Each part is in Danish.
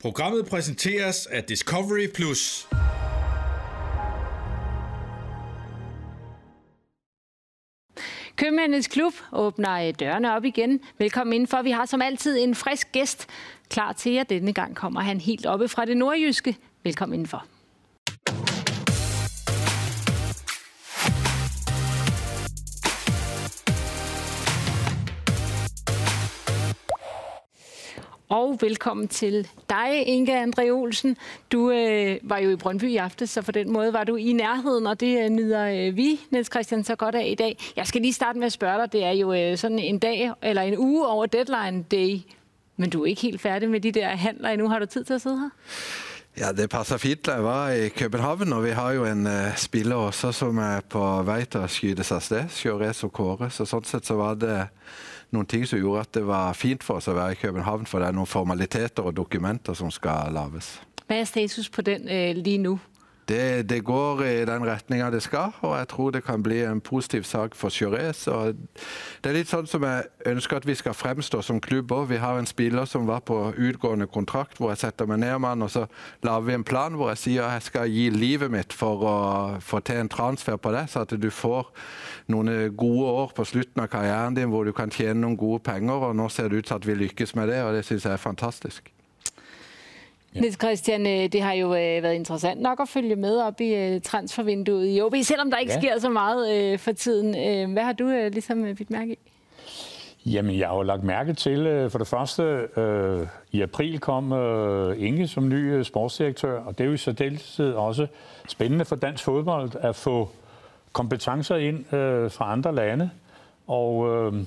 Programmet præsenteres af Discovery Plus. Købmændens Klub åbner øh, dørene op igen. Velkommen indenfor. Vi har som altid en frisk gæst klar til jer. Denne gang kommer han helt oppe fra det nordjyske. Velkommen indenfor. Og velkommen til dig, Inga André Olsen. Du øh, var jo i Brøndby i aften, så på den måde var du i nærheden, og det øh, nyder øh, vi, Niels Christian, så godt af i dag. Jeg skal lige starte med at spørge dig. Det er jo øh, sådan en dag eller en uge over deadline day, men du er ikke helt færdig med de der handler endnu. Har du tid til at sidde her? Ja, Det passer fint. Jeg var i København, og vi har jo en uh, spiller også som er på vej til at skyde sig sted, Sjøres og Kåre. Så sådan set så var det noen ting, som gjorde, at det var fint for oss å være i København, for det er noen formaliteter og dokumenter, som skal lages. Hva er status på den eh, lige nu? Det, det går i den retninga det skal, og jeg tror det kan bli en positiv sak for Jurez. Og det er litt sånn som jeg ønsker at vi skal fremstå som klubb òg. Vi har en spiller som var på utgående kontrakt, hvor jeg setter meg ned med han, og så lager vi en plan, hvor jeg sier at jeg skal gi livet mitt for å få til en transfer på det, så at du får noen gode år på slutten av karrieren din, hvor du kan tjene noen gode penger, og nu ser det ut til at vi lykkes med det, og det syns jeg er fantastisk. Ja. Niels Christian, øh, det har jo øh, været interessant nok at følge med op i øh, transfervinduet i OB, selvom der ikke ja. sker så meget for tiden. Hvad har du ligesom bidt mærke i? Jamen, jeg har jo lagt mærke til, for det første, øh, i april kom øh, Inge som ny sportsdirektør, og det er jo i særdeleshed også spændende for dansk fodbold at få kompetencer ind øh, fra andre lande. Og øh,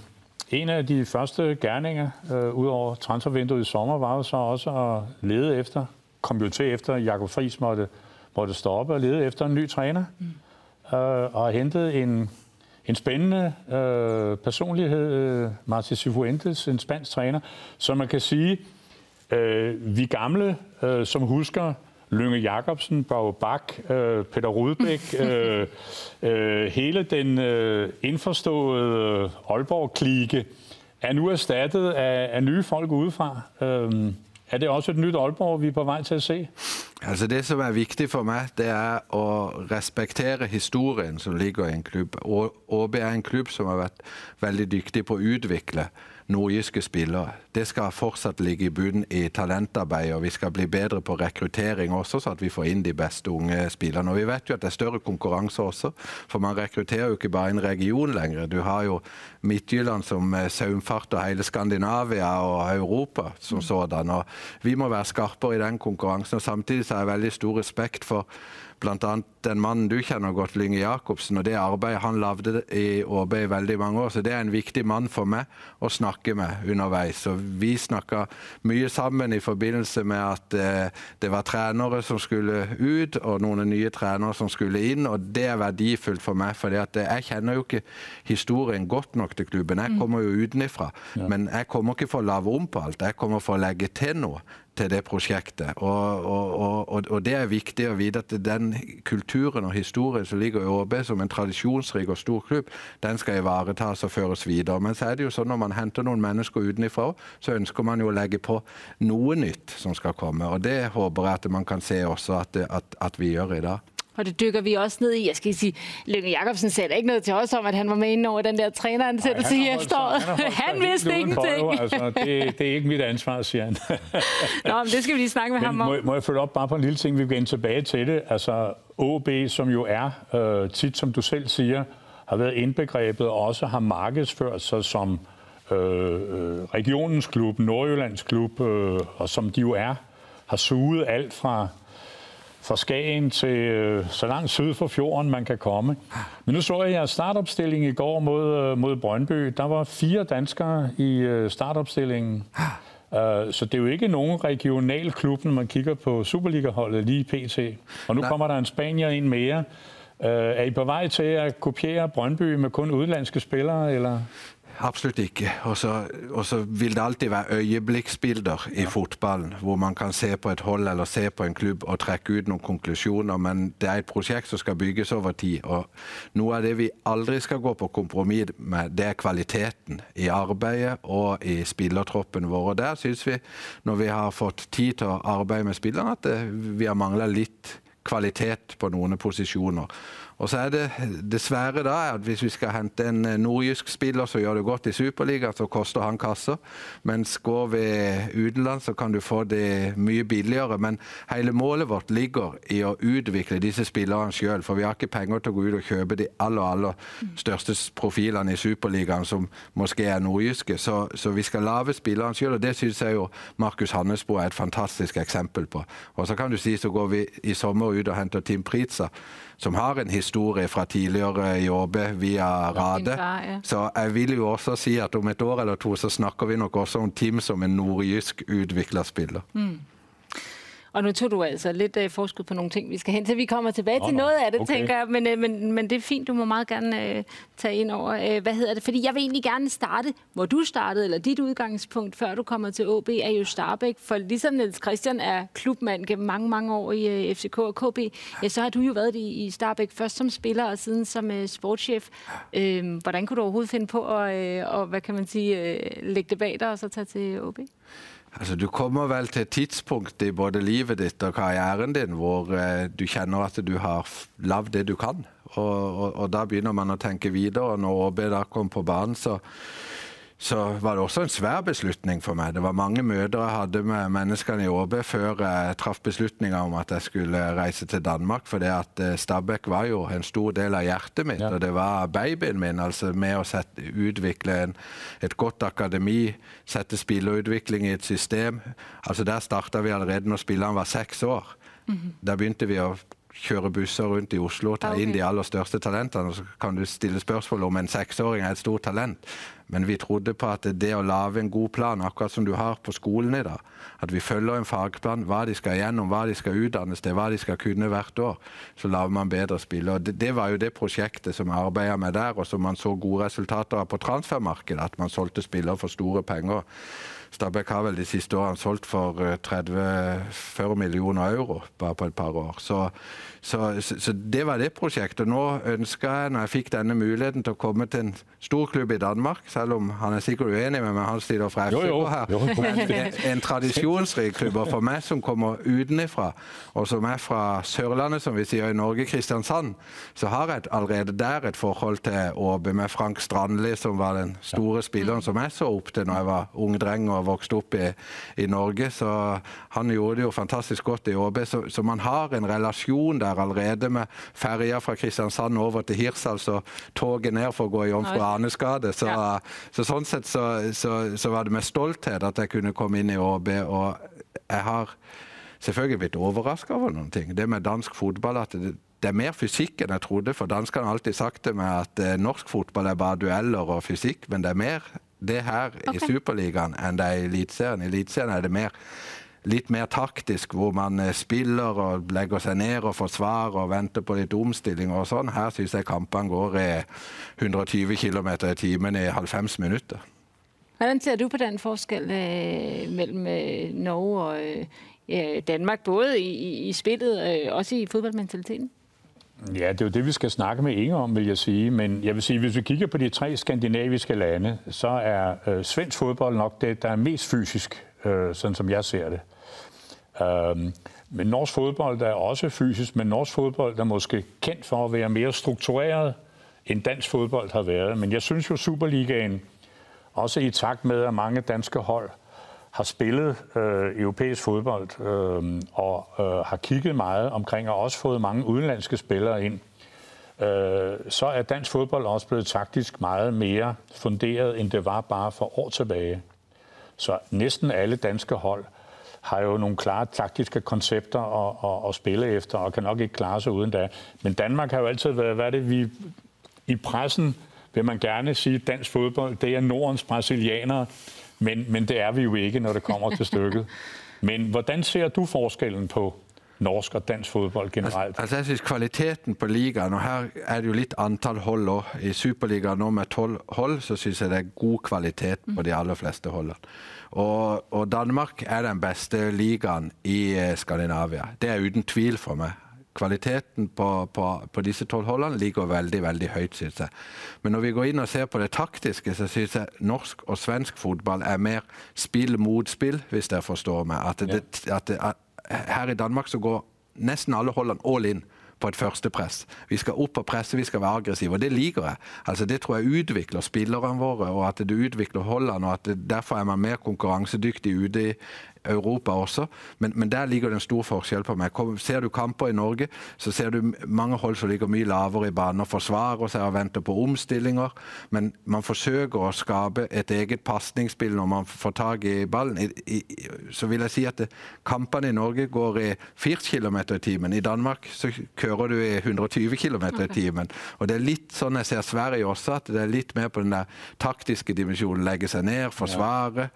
en af de første gerninger, øh, ud over transfervinduet i sommer, var jo så også at lede efter, kom jo til efter Jakob Friis måtte, måtte stoppe og lede efter en ny træner. Mm. Øh, og hentet en, en spændende øh, personlighed, øh, Martin Cifuentes, en spansk træner, som man kan sige, øh, vi gamle, øh, som husker Lønge Jacobsen, Børge Bak, øh, Peter Rudbæk, øh, øh, hele den øh, indforståede Aalborg-klike er nu erstattet af, af nye folk udefra. Øh, er det også et nyt Aalborg, vi er på vej til at se? Altså det, som er vigtigt for mig, det er at respektere historien, som ligger i en klub. OB er en klub, som har været veldig dygtig på at udvikle nordjyske spillere. Det skal fortsatt ligge i bunnen i talentarbeid, og vi skal bli bedre på rekruttering også, så at vi får inn de beste unge spillerne. Og vi vet jo at det er større konkurranse også, for man rekrutterer jo ikke bare en region lenger. Du har jo Midtjylland som eh, saumfart og hele Skandinavia og Europa som sådan, og vi må være skarpere i den konkurrencen, og samtidig så har jeg veldig stor respekt for blandt andet den mannen du kjenner godt, Lynge Jacobsen, og det arbeidet han lavede i ÅB i veldig mange år. Så det er en viktig mann for meg å snakke med underveis. Så vi snakka mye sammen i forbindelse med at eh, det var trenere som skulle ut, og noen nye trenere som skulle inn. Og det er verdifullt for meg, for jeg kjenner jo ikke historien godt nok til klubben. Jeg kommer jo utenifra, ja. men jeg kommer ikke for å lave om på alt. Jeg kommer for å legge til noe til det projektet. Og, og, og, og det er viktig å vite at den kulturen og historien, som ligger i ÅB som en tradisjonsrik og stor klubb, den skal ivaretas og føres videre. Men så er det jo sånn når man henter noen mennesker utenfra, så ønsker man jo å legge på noe nytt som skal komme. Og det håper jeg, at man kan se også, at, at, at vi gjør i dag. Og det dykker vi også ned i. Jeg skal sige, Lønge Jacobsen sagde ikke noget til os om, at han var med inde over den der træneransættelse i efteråret. Han, han vidste ingenting. Altså, det, det er ikke mit ansvar, siger han. Nå, men det skal vi lige snakke med men ham om. Må, må jeg følge op bare på en lille ting, vi vende tilbage til det. Altså, OB, som jo er øh, tit, som du selv siger, har været indbegrebet og også har markedsført sig som øh, øh, regionens klub, Nordjyllands klub, øh, og som de jo er, har suget alt fra fra Skagen til øh, så langt syd for fjorden, man kan komme. Men nu så jeg jeres startopstilling i går mod, øh, mod Brøndby. Der var fire danskere i øh, startopstillingen. Uh, så det er jo ikke nogen regional klub, når man kigger på Superliga-holdet lige pt. Og nu Nej. kommer der en Spanier ind mere. Uh, er I på vej til at kopiere Brøndby med kun udlandske spillere, eller? Absolutt ikke. Og så, vil det alltid være øyeblikksbilder i fotballen, hvor man kan se på et hold eller se på en klubb og trekke ut noen konklusjoner, men det er et prosjekt som skal bygges over tid. Og noe av det vi aldri skal gå på kompromiss med, det er kvaliteten i arbeidet og i spillertroppen vår. Og der syns vi, når vi har fått tid til å arbeide med spillerne, at det, vi har mangla litt kvalitet på noen posisjoner. Og så er det dessverre da at hvis vi skal hente en eh, nordjysk spiller som gjør det godt i Superliga, så koster han kasser. Mens går vi utenlands, så kan du få det mye billigere. Men hele målet vårt ligger i å utvikle disse spillerne sjøl. For vi har ikke penger til å gå ut og kjøpe de aller, aller største profilene i Superligaen, som måske er nordjyske. Så, så vi skal lage spillerne sjøl, og det syns jeg jo Markus Hannesbo er et fantastisk eksempel på. Og så kan du si så går vi i sommer ut og henter Tim Pritza som har en historie fra tidligere ÅB via Rade. Så jeg vil jo også si at om et år eller to så snakker vi nok også om Tim som en nordjysk utviklerspiller. Mm. Og nu tog du altså lidt uh, forskud på nogle ting, vi skal hen til. Vi kommer tilbage oh, til noget af det, okay. tænker jeg, men, uh, men, men det er fint, du må meget gerne uh, tage ind over. Uh, hvad hedder det? Fordi jeg vil egentlig gerne starte, hvor du startede, eller dit udgangspunkt, før du kommer til OB, er jo Starbæk. For ligesom Niels Christian er klubmand gennem mange, mange år i uh, FCK og KB, ja, så har du jo været i, i Starbæk først som spiller og siden som uh, sportschef. Uh, hvordan kunne du overhovedet finde på at, uh, og, hvad kan man sige, uh, lægge det bag dig og så tage til OB? Altså, du kommer vel til et tidspunkt i både livet ditt og karrieren din hvor eh, du kjenner at du har lagd det du kan. Og, og, og, da begynner man å tenke videre. og Når ÅB da kom på banen, så så var det også en svær beslutning for meg. Det var mange møter jeg hadde med menneskene i ÅB før jeg traff beslutninga om at jeg skulle reise til Danmark. For det at eh, Stabæk var jo en stor del av hjertet mitt, ja. og det var babyen min. altså Med å sette, utvikle en, et godt akademi, sette spillerutvikling i et system. altså Der starta vi allerede når spilleren var seks år. Mm -hmm. Da begynte vi å kjøre busser rundt i Oslo og ta okay. inn de aller største talentene. Så kan du stille spørsmål om en seksåring er et stort talent. Men vi trodde på at det å lage en god plan, akkurat som du har på skolen i dag, at vi følger en fagplan, hva de skal gjennom, hva de skal utdannes til, hva de skal kunne hvert år, så lager man bedre spill. Og det, det var jo det prosjektet som jeg arbeidet med der, og som man så gode resultater av på transfermarkedet, at man solgte spillere for store penger. Stabæk har vel de siste årene solgt for eh, 30-40 millioner euro bare på et par år. Så, så, så, det var det prosjektet. Nå ønska jeg, når jeg fikk denne muligheten til å komme til en stor klubb i Danmark, selv om han er sikkert uenig med meg, han stiller fra FCK her, en, en tradisjonsrik klubb. Og for meg som kommer utenfra, og som er fra Sørlandet, som vi sier i Norge, Kristiansand, så har jeg allerede der et forhold til ÅB med Frank Strandli, som var den store spilleren som jeg så opp til når jeg var ung dreng. og har vokst opp i, i, Norge. Så han gjorde det jo fantastisk godt i ÅB. Så, så, man har en relasjon der allerede med ferja fra Kristiansand over til Hirsals og toget ned for å gå i Jomfru Anesgade. Så, ja. så, sånn sett så, så, var det med stolthet at jeg kunne komme inn i ÅB. Og jeg har selvfølgelig blitt overraska over noen ting. Det med dansk fotball at det, det er mer fysikk enn jeg trodde. For danskene har alltid sagt til meg at eh, norsk fotball er bare dueller og fysikk, men det er mer det her okay. i Superligaen enn det er i Eliteserien. I Eliteserien er det mer, litt mer taktisk, hvor man eh, spiller og legger seg ned og forsvarer og venter på litt omstilling og sånn. Her syns jeg kampene går i 120 km i timen i 90 minutter. Hvordan ser du på den forskjell eh, mellom eh, Norge og Danmark, både i, i spillet og også i fodboldmentaliteten? Ja, det er jo det, vi skal snakke med Inge om, vil jeg sige. Men jeg vil sige, hvis vi kigger på de tre skandinaviske lande, så er øh, svensk fodbold nok det, der er mest fysisk, øh, sådan som jeg ser det. Øh, men norsk fodbold er også fysisk, men norsk fodbold er måske kendt for at være mere struktureret, end dansk fodbold har været. Men jeg synes jo, Superligaen, også i takt med, at mange danske hold har spillet øh, europæisk fodbold øh, og øh, har kigget meget omkring og også fået mange udenlandske spillere ind, øh, så er dansk fodbold også blevet taktisk meget mere funderet, end det var bare for år tilbage. Så næsten alle danske hold har jo nogle klare taktiske koncepter at, at, at spille efter, og kan nok ikke klare sig uden det. Men Danmark har jo altid været, hvad det, vi i pressen vil man gerne sige, at dansk fodbold, det er Nordens brasilianere. Men, men det er vi jo ikke, når det kommer til stykket. Men hvordan ser du forskellen på norsk og dansk fodbold generelt? Altså, jeg synes kvaliteten på ligaen, og her er det jo litt antall hold også. I Superligaen nå med 12 hold, så synes jeg det er god kvalitet på de aller fleste holdene. Og, og Danmark er den beste ligaen i eh, Skandinavia. Det er uden tvil for meg. Kvaliteten på, på, på disse tolv holdene ligger veldig veldig høyt, synes jeg. Men når vi går inn og ser på det taktiske, så synes jeg norsk og svensk fotball er mer spill mot spill, hvis dere forstår meg. At, det, at, det, at her i Danmark så går næsten alle Holland all in på et første press. Vi skal op og presse, vi skal være aggressive, og det liker jeg. Altså, det tror jeg udvikler spillerne våre, og at det udvikler Holland, og at det, derfor er man mer konkurrencedygtig ute i Europa også. Men, men der ligger det en stor forskjell på meg. Ser du kamper i Norge, så ser du mange hold som ligger mye lavere i banen og forsvarer seg og venter på omstillinger. Men man forsøker å skape et eget pasningsspill når man får tak i ballen. I, i, så vil jeg si at det, kampene i Norge går i 40 km i timen. I Danmark så kjører du i 120 km i timen. Og det er litt sånn jeg ser Sverige også, at det er litt mer på den der taktiske dimensjonen. Legge seg ned, forsvare.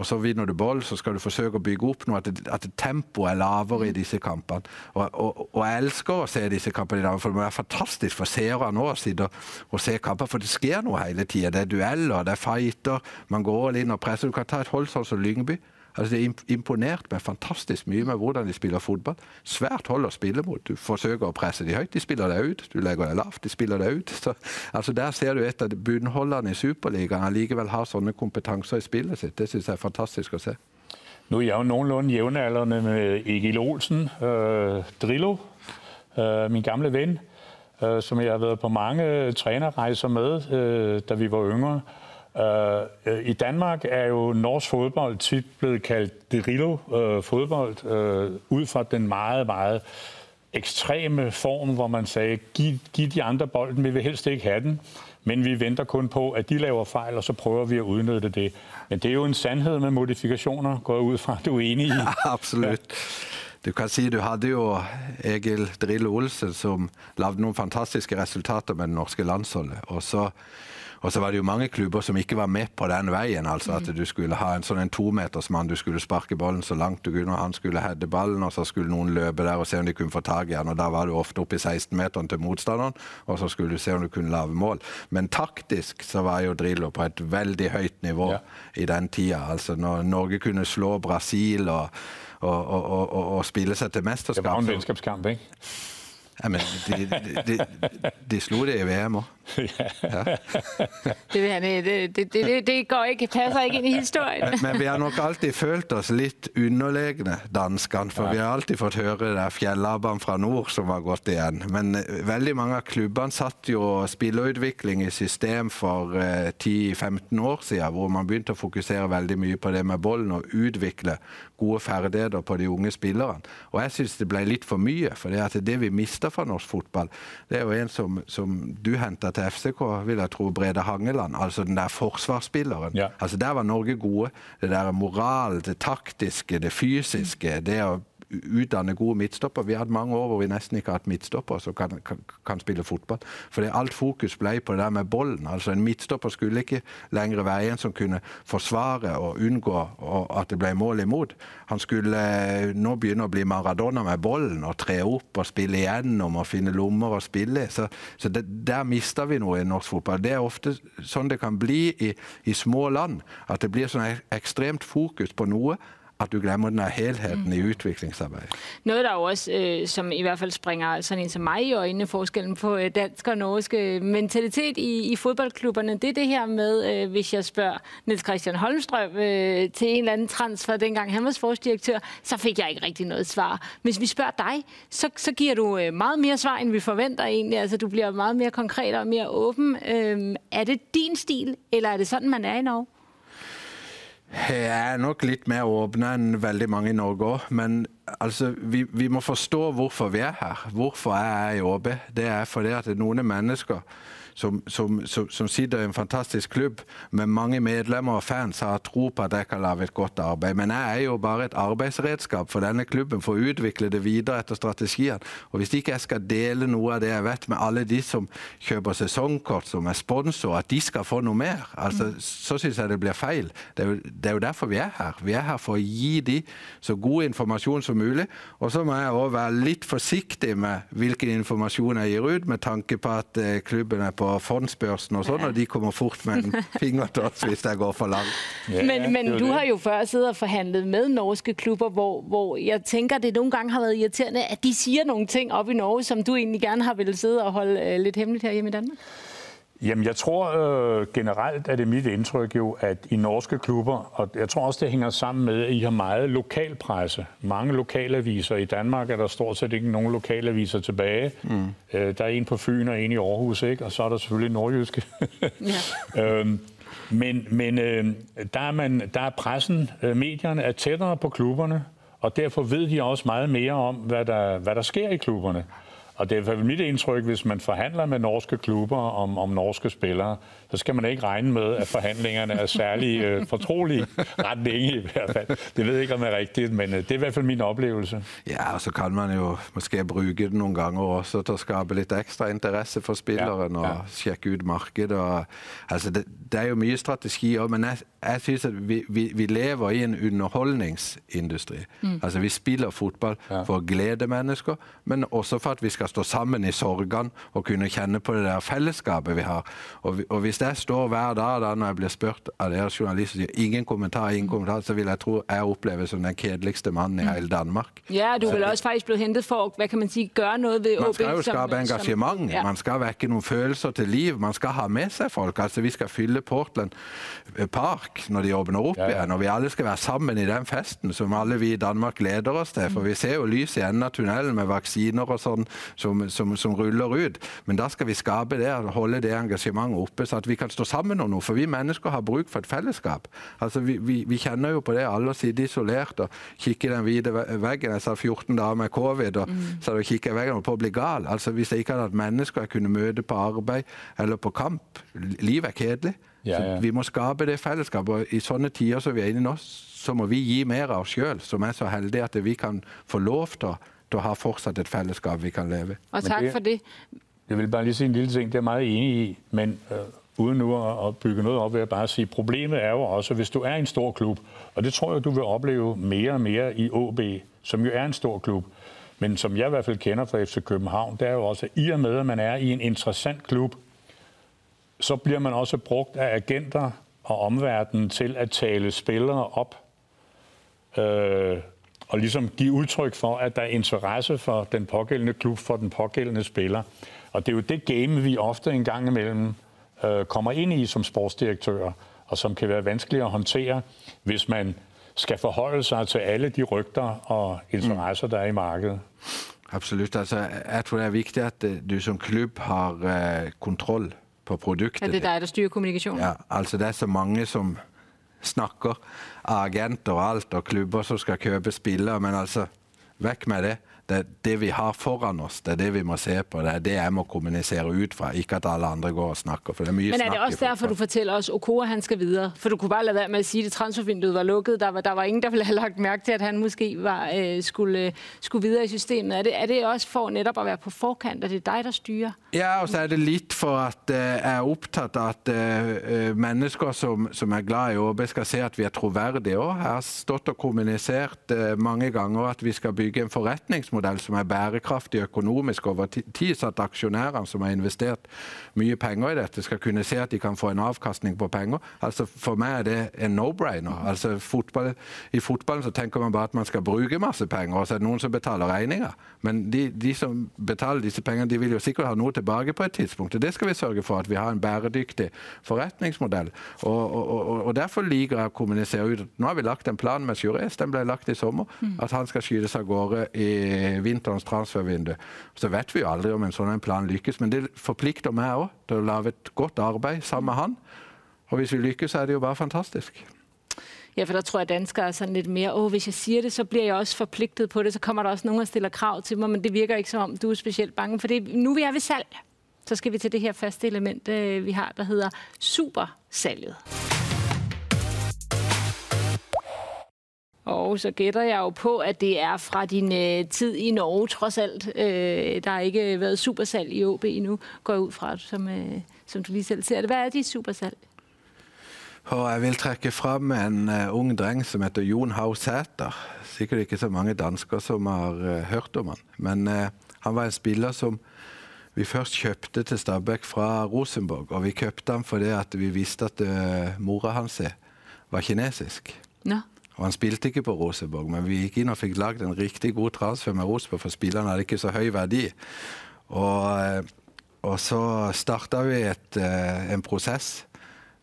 Og så vinner du boll, så skal du forsøke å bygge opp noe, at, det, at tempoet er lavere i disse kampene. Og, og, og, jeg elsker å se disse kampene i dag, for det må være fantastisk for seerne nå å sitte og se kamper, for det skjer noe hele tida. Det er dueller, det er fighter, man går inn og presser. Du kan ta et hold sånn som Lyngby. Altså, det er imponert meg fantastisk mye med hvordan de spiller fotball. Svært hold å spille mot. Du forsøker å presse de høyt, de spiller deg ut. Du legger deg lavt, de spiller deg ut. Så, altså, der ser du et av bunnholderne i Superligaen allikevel har sånne kompetanser i spillet sitt. Det syns jeg er fantastisk å se. Nu er jeg jo noenlunde jævnaldrende med Egil Olsen, øh, Drillo, øh, min gamle ven, øh, som jeg har været på mange øh, trænerrejser med, øh, da vi var yngre. Uh, I Danmark er jo norsk fodbold tit blevet kaldt Derillo uh, fodbold, uh, ud fra den meget, meget ekstreme form, hvor man sagde, giv, giv de andre bolden, vi vil helst ikke have den, men vi venter kun på, at de laver fejl, og så prøver vi at udnytte det. Men det er jo en sandhed med modifikationer, går jeg ud fra, du er enig i. Ja, absolut. Du kan si du hadde jo Egil Drillo Olsen som lavde noen fantastiske resultater med det norske landsholdet. Og så og så var det jo mange klubber som ikke var med på den veien. altså At du skulle ha en sånn en tometersmann, du skulle sparke ballen så langt du kunne, og han skulle heade ballen, og så skulle noen løpe der og se om de kunne få tak i han. og Da var du ofte oppe i 16-meteren til motstanderen, og så skulle du se om du kunne lage mål. Men taktisk så var jo Drillo på et veldig høyt nivå ja. i den tida. Altså når Norge kunne slå Brasil og, og, og, og spille seg til mesterskap. Det var en vennskapskamp, ikke? Ja, men de, de, de, de slo det i VM òg. Ja. det, det, det, det, går ikke, passer ikke inn i historien. Men vi har nok alltid følt oss litt underlegne, danskene. For vi har alltid fått høre det fjellabbene fra nord som har gått igjen. Men eh, veldig mange av klubbene satt jo spillerutvikling i system for 10-15 eh, år siden, hvor man begynte å fokusere veldig mye på det med bollen og utvikle gode ferdigheter på de unge spillerne. Og jeg syns det ble litt for mye. For det, det vi mista fra norsk fotball, det er jo en som, som du henta til til FCK, vil jeg tro, Brede Hangeland. Altså den der forsvarsspilleren. Ja. Altså Der var Norge gode. Det der moral, det taktiske, det fysiske. Det å uddanne gode midtstopper. Vi har hatt mange år hvor vi nesten ikke har hatt midtstopper som kan, kan, kan, spille fotball. For alt fokus ble på det der med bollen. Altså En midtstopper skulle ikke lenger være en som kunne forsvare og unngå at det ble mål imot. Han skulle eh, nå begynne å bli Maradona med bollen og tre opp og spille igjennom og finne lommer og spille. Så, så det, der mister vi noe i norsk fotball. Det er ofte sånn det kan bli i, i små land. At det blir sånn ekstremt fokus på noe at du glemmer den helheten mm. i utviklingsarbeidet. Noget, der jo også, øh, som i hvert fald springer sådan en som mig i øjnene, forskellen på øh, dansk og norsk øh, mentalitet i, i fodboldklubberne, det er det her med, øh, hvis jeg spørger Niels Christian Holmstrøm øh, til en eller anden transfer, dengang han var sportsdirektør, så fik jeg ikke rigtig noget svar. Hvis vi spørger dig, så, så giver du øh, meget mere svar, end vi forventer egentlig. Altså, du bliver meget mere konkret og mere åben. Øh, er det din stil, eller er det sådan, man er i Norge? Jeg er nok litt mer åpne enn veldig mange i Norge òg. Men altså, vi, vi, må forstå hvorfor vi er her. Hvorfor er jeg i ÅB? Det er fordi at noen mennesker som, som, som, som sitter i en fantastisk klubb med mange medlemmer og fans, har tro på at jeg kan lave et godt arbeid. Men jeg er jo bare et arbeidsredskap for denne klubben for å utvikle det videre etter strategien. Og hvis ikke jeg skal dele noe av det jeg vet med alle de som kjøper sesongkort, som er sponsor, at de skal få noe mer, altså, så synes jeg det blir feil. Det er, jo, det er jo derfor vi er her. Vi er her for å gi de så god informasjon som mulig. Og så må jeg også være litt forsiktig med hvilken informasjon jeg gir ut, med tanke på at eh, klubben er på fondsbørsen og sånn, og de kommer fort med en finger til oss hvis jeg går for langt. Ja, men, men du har jo før siddet og forhandlet med norske klubber, hvor, hvor jeg tænker, det nogle gange har været irriterende, at de siger nogle ting op i Norge, som du egentlig gerne har ville sidde og holde øh, lidt hemmeligt her hjemme i Danmark. Jamen, jeg tror øh, generelt er det mit indtryk jo, at i norske klubber, og jeg tror også, det hænger sammen med, at I har meget lokalpresse. Mange lokalaviser. I Danmark er der stort set ikke nogen lokalaviser tilbage. Mm. Øh, der er en på Fyn og en i Aarhus, ikke? og så er der selvfølgelig nordjyske. ja. øhm, men men øh, der, er man, der er pressen, øh, medierne er tættere på klubberne, og derfor ved de også meget mere om, hvad der, hvad der sker i klubberne. Og det er i hvert fald mit indtryk, hvis man forhandler med norske klubber om, om norske spillere, så skal man ikke regne med, at forhandlingerne er særlig øh, fortrolige. Ret længe i hvert fald. Det ved jeg ikke, om det er rigtigt, men øh, det er i hvert fald min oplevelse. Ja, og så kan man jo måske bruge det nogle gange også til at skabe lidt ekstra interesse for spilleren ja, ja. og tjekke ud markedet. Og, altså, det, det er jo mye strategi, og, men jeg, jeg synes, at vi, vi, vi lever i en underholdningsindustri. Mm. Altså, vi spiller fotball ja. for at glæde mennesker, men også for at vi skal stå sammen i sorgen og kunne kende på det der fællesskabet vi har. Og, og hvis jeg står hver dag da, når jeg blir spurt av dere journalister sier ingen kommentar, ingen kommentar, så vil jeg tro jeg oppleves som den kedeligste mannen i hele Danmark. Ja, du vil også faktisk blive hentet for hvad kan man sige, gøre noget ved OB. Man skal jo skabe som, engagement, som, ja. man skal vække nogle følelser til liv, man skal ha med sig folk. Altså, vi skal fylde Portland eh, Park når de åbner op ja, ja. igjen, og vi alle skal være sammen i den festen som alle vi i Danmark glæder oss til, for vi ser jo lys i enden av tunnelen med vacciner og sånn som, som, som ruller ut. Men da skal vi skabe det og holde det engagementet oppe, så at vi kan stå sammen om noe. For vi mennesker har bruk for et fellesskap. Altså, vi, vi, vi kjenner jo på det, alle sitter isolert og kikker i den hvide veggen. Jeg sa 14 dager med covid, og mm. så kikker i veggen og på å bli gal. Altså, hvis jeg ikke hadde hatt mennesker jeg kunne møte på arbeid eller på kamp Livet er kjedelig. Ja, ja. Så vi må skape det fellesskapet. og I sånne tider som vi er inne i nå, så må vi gi mer av oss sjøl, som er så heldige at vi kan få lov til, til å ha fortsatt et fellesskap vi kan leve. Og takk for det. Jeg vil bare lige sige en lille ting, det er jeg meget enig i, men øh, uden nu at bygge noget op, vil jeg bare sige, problemet er jo også, hvis du er en stor klub, og det tror jeg, du vil opleve mere og mere i AB, som jo er en stor klub, men som jeg i hvert fald kender fra FC København, det er jo også, at i og med, at man er i en interessant klub, så bliver man også brugt af agenter og omverdenen til at tale spillere op, øh, og ligesom give udtryk for, at der er interesse for den pågældende klub, for den pågældende spiller. Og det er jo det game, vi ofte en gang imellem øh, kommer ind i som sportsdirektør, og som kan være vanskeligt at håndtere, hvis man skal forholde sig til alle de rygter og interesser, der er i markedet. Absolut. Altså, jeg tror, det er vigtigt, at øh, du som klub har uh, kontroll på produktet. Er det dig, der styrer kommunikationen? Ja, altså det er så mange, som snakker agenter og alt, og klubber som skal kjøpe spillere, men altså, vekk med det det det vi har foran oss, det er det vi må se på. Det er det jeg må kommunisere ut fra, ikke at alle andre går og snakker. For det er mye Men er det også derfor, du fortæller os, at Okoa han skal videre? For du kunne bare lade være med at sige, at transfervinduet var lukket. Der var, der var ingen, der ville have lagt mærke til, at han måske var, øh, skulle, skulle videre i systemet. Er det, er det også for netop at være på forkant, at det er dig, der styrer? Ja, og så er det lidt for, at uh, jeg er optaget af, at uh, mennesker, som, som er glade i OB, skal se, at vi er troværdige. Og jeg har stått og kommuniseret uh, mange gange, at vi skal bygge en forretningsmodell som er bærekraftig økonomisk over tid, så at aksjonærerne som har investert mye penger i dette, skal kunne se at de kan få en avkastning på penger. Altså For meg er det en no-brainer. Altså fotball, I fotballen så tenker man bare at man skal bruke masse penger, og så er det noen som betaler regninger. Men de, de som betaler disse pengene, de vil jo sikkert ha noe tilbake på et tidspunkt. Og det skal vi sørge for, at vi har en bæredygtig forretningsmodell. Og, og, og, og derfor liker jeg å kommunisere ut at nå har vi lagt en plan med Jurez, den ble lagt i sommer, at han skal skytes av gårde i Eh, vinterens transfervindu. Så vet vi jo aldri om en sånn plan lykkes, men det forplikter meg òg til å lage et godt arbeid sammen med han. Og hvis vi lykkes, er det jo bare fantastisk. Ja, for der tror jeg, at danskere er sådan lidt mere, åh, hvis jeg siger det, så bliver jeg også forpligtet på det, så kommer der også nogen, der stiller krav til mig, men det virker ikke som om, du er specielt bange for det. Nu er ved salg. så skal vi til det her faste element, øh, vi har, der hedder supersalget. Og så gætter jeg jo på, at det er fra din øh, tid i Norge, trods alt. Øh, der har ikke været supersalg i OB endnu, går jeg ud fra, som, øh, som du lige selv ser det. Hvad er dit supersalg? Og jeg vil trekke frem en uh, ung dreng som heter Jon Hausæter. Sikkert ikke så mange dansker som har uh, hørt om han. Men uh, han var en spiller som vi først købte til Stabæk fra Rosenborg. Og vi købte ham fordi at vi visste at uh, mora hans var kinesisk. Nå. Og han spilte ikke på Rosenborg, men vi gik ind og fik lagt en rigtig god transfer med Rosenborg, for spilleren havde ikke så høj værdi. Og, og så startede vi et, en proces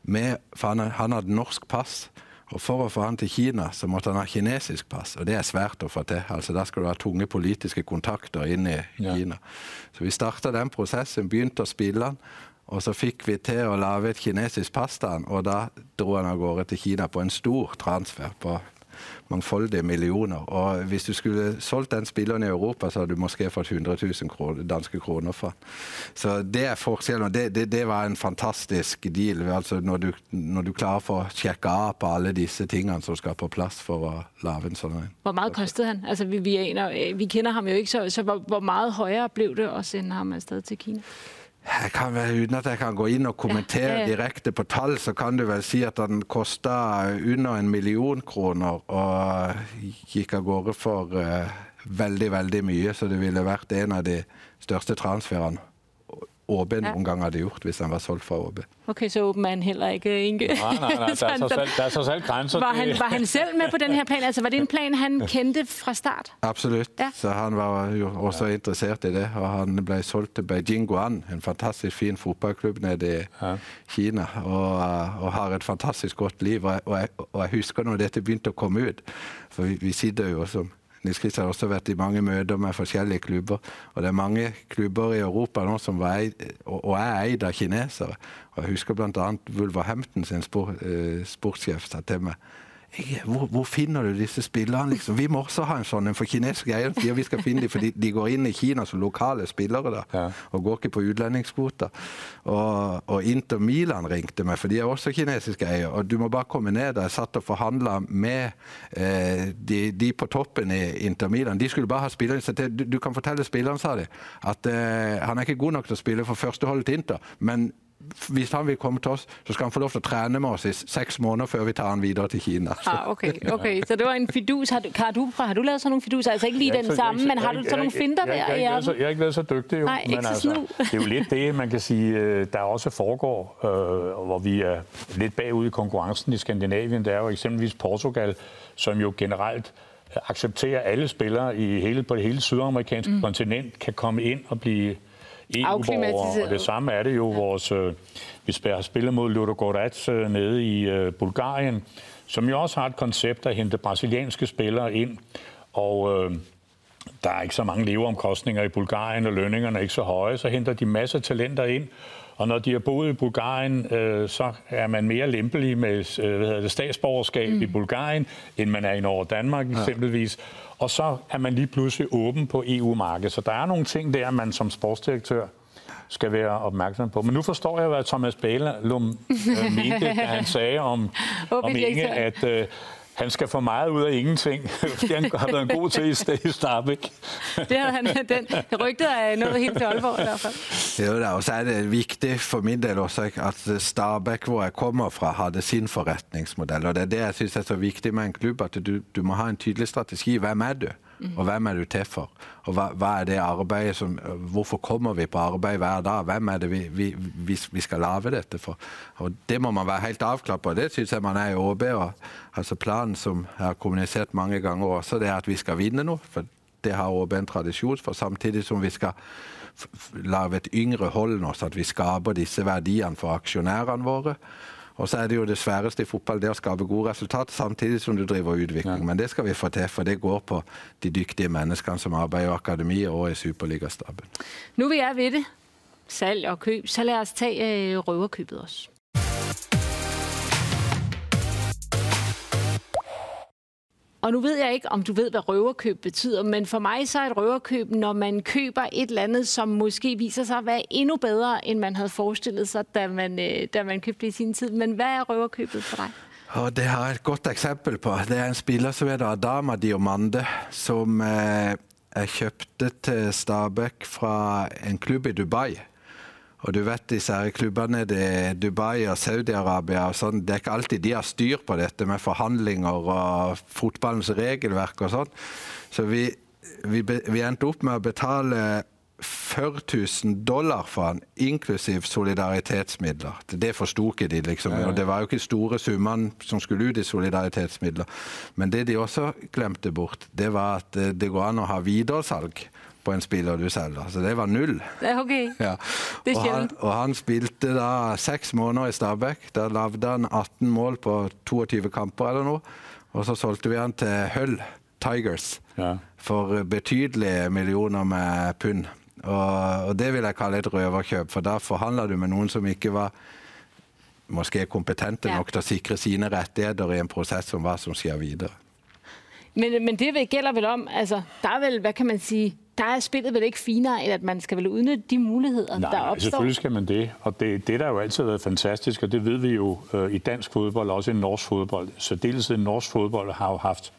med, for han, han hadde norsk pass. Og For å få han til Kina så måtte han ha kinesisk pass, og det er svært å få til. Altså Der skal du ha tunge politiske kontakter inn i ja. Kina. Så vi starta den prosessen, begynte å spille han. Og så fikk vi til å lage et kinesisk pass og da dro han av gårde til Kina på en stor transfer på mangfoldige millioner. Og hvis du skulle solgt den spilleren i Europa, så hadde du kanskje fått 100 000 kroner, danske kroner for Så det er forskjellen. Det, det, det var en fantastisk deal. Altså når du, når du klarer for å sjekke av på alle disse tingene som skal på plass for å lage en sånn en. Hvor mye kostet han? Altså, vi, vi, aner, vi kjenner ham jo ikke, så, så hvor, hvor mye høyere blev det å sende ham afsted til Kina? Jeg kan vel, Uten at jeg kan gå inn og kommentere direkte på tall, så kan du vel si at den kosta under en million kroner og gikk av gårde for uh, veldig, veldig mye. Så det ville vært en av de største transferene OB ja. nogle gange hadde gjort, hvis han var solgt fra OB. Okay, så åben er han heller ikke, Inge. Nej, nej, nej, der er så selv, der er så selv grænser. Var han, var han selv med på den her plan? Altså, var det en plan, han kendte fra start? Absolut. Ja. Så han var jo også ja. interesseret i det, og han blev solgt til Beijing Guan, en fantastisk fin fodboldklub nede i ja. Kina, og, og har et fantastisk godt liv. Og, og, jeg, og jeg husker når dette begynte å komme ut, for vi, vi sitter jo som Nils Kristian har også vært i mange møter med forskjellige klubber. Og det er mange klubber i Europa nå som var eid, og er eid av kinesere. Og jeg husker bl.a. Wolverhampton sin sport, eh, øh, sportssjef sa til meg hvor, hvor, finner du disse spillerne? Liksom? Vi må også ha en sånn en for kinesiske eiere. Ja, vi skal finne dem, for de, de, går inn i Kina som lokale spillere da, ja. og går ikke på utlendingskvoter. Og, og, Inter Milan ringte meg, for de er også kinesiske eiere. Og du må bare komme ned. Jeg satt og forhandla med eh, de, de, på toppen i Inter Milan. De skulle bare ha spillere. Du, du kan fortelle spilleren, sa de, at eh, han er ikke god nok til å spille for førsteholdet til Inter. men hvis han vil komme til oss, så skal han få lov til å trene med oss i seks måneder før vi tar han videre til Kina. Ah, okay, okay. Så det var en fidus. Har du, har du, har du lavet sådan nogle fiduser? Altså ikke lige den samme, men har du sådan nogle finder der? Jeg, jeg, jeg, jeg er ikke været så dygtig, jo. Nej, men altså, det er jo lidt det, man kan sige, øh, der også foregår, øh, hvor vi er lidt bagud i konkurrencen i Skandinavien. Det er jo eksempelvis Portugal, som jo generelt accepterer alle spillere i hele, på det hele sydamerikanske mm. kontinent, kan komme ind og blive EU-borgere, og det samme er det jo vores, øh, vi har spillet mod Ludogorets øh, nede i øh, Bulgarien, som jo også har et koncept at hente brasilianske spillere ind, og øh, der er ikke så mange leveomkostninger i Bulgarien, og lønningerne er ikke så høje, så henter de masser af talenter ind, og når de har boet i Bulgarien, øh, så er man mere lempelig med øh, hvad hedder det, statsborgerskab mm. i Bulgarien, end man er i Norge Danmark eksempelvis. Og så er man lige pludselig åben på EU-markedet. Så der er nogle ting der, man som sportsdirektør skal være opmærksom på. Men nu forstår jeg, hvad Thomas Balum øh, mente, da han sagde om, om Inge, at øh, han skal få meget ud af ingenting, fordi han har været en god til i Starbæk. det har han, den rygtet er noget helt til Aalborg i hvert fald. Jo, da, og så er det vigtigt for min del også, at Starbæk, hvor jeg kommer fra, havde sin forretningsmodel. Og det er det, jeg synes er så vigtigt med en klub, at du, du må have en tydelig strategi. Hvem er du? Og hvem er du til for? Og hvad, hvad er det arbejde, som, hvorfor kommer vi på arbejde hver dag? Hvem er det, vi, vi, vi, vi skal lave dette for? Og det må man være helt afklaret på. Det synes jeg, man er i OB. Og, altså planen, som jeg har kommuniceret mange gange også, det er, at vi skal vinde nu, for det har OB en tradition for, samtidig som vi skal lave et yngre hold nå, så at vi skaber disse værdierne for aktionærerne våre. Og så er det jo det sværeste i fotball, det å skape gode resultat, samtidig som du driver utvikling. Ja. Men det skal vi få til, for det går på de dyktige menneskene som arbeider i akademi og i Superligastaben. Nu vi er ved det, salg og køb, så lad os tage øh, røverkøbet også. Og nu ved jeg ikke, om du ved, hvad røverkøb betyder, men for mig så er et røverkøb, når man køber et eller andet, som måske viser sig at være endnu bedre, end man havde forestillet sig, da man, øh, da man købte det i sin tid. Men hvad er røverkøbet for dig? Og det har jeg et godt eksempel på. Det er en spiller som hedder Adama Diomande, som øh, eh, jeg købte til Stabæk fra en klub i Dubai. Og du vet disse her klubbene i Dubai og Saudi-Arabia, og sånn, det er ikke alltid de har styr på dette med forhandlinger og fotballens regelverk og sånn. Så vi, vi, vi endte opp med å betale 40 000 dollar for han, inklusiv solidaritetsmidler. Det forsto ikke de, liksom. Og det var jo ikke store summene som skulle ut i solidaritetsmidler. Men det de også glemte bort, det var at det går an å ha videresalg på en spiller du selger. Så det var null. Det er okay. Ja. Det er og, han, og han spilte da seks måneder i Stabæk. Da lagde han 18 mål på 22 kamper eller noe. Og så solgte vi han til Hull Tigers Ja. for betydelige millioner med pund. Og, og det vil jeg kalle et røverkjøp, for da forhandla du med noen som ikke var måske kompetente Ja. nok til å sikre sine rettigheter i en prosess om hva som skjer videre. Men, men det gælder vel om, altså, der er vel, hvad kan man sige, der er spillet vel ikke finere, end at man skal vel udnytte de muligheder, Nej, der nej, opstår. selvfølgelig skal man det. Og det, det der jo altid har været fantastisk, og det ved vi jo øh, i dansk fodbold, også i norsk fodbold. Så dels i norsk fodbold har jo haft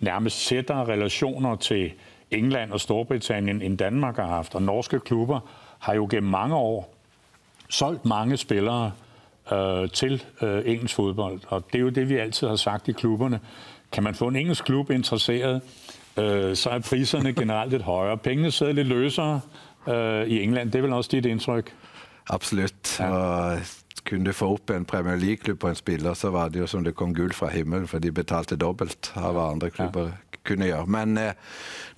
nærmest sættere relationer til England og Storbritannien, end Danmark har haft. Og norske klubber har jo gennem mange år solgt mange spillere øh, til øh, engelsk fodbold. Og det er jo det, vi altid har sagt i klubberne. Kan man få en engelsk klub interesseret, øh, så er priserne generelt lidt højere. Pengene sidder lidt løsere øh, i England. Det er vel også dit indtryk? Absolutt. Og kunne få opp en Premier League-klubb på en spiller, så var det jo som det kom gull fra himmelen, for de betalte dobbelt av hva andre klubber kunne gjøre. Men eh,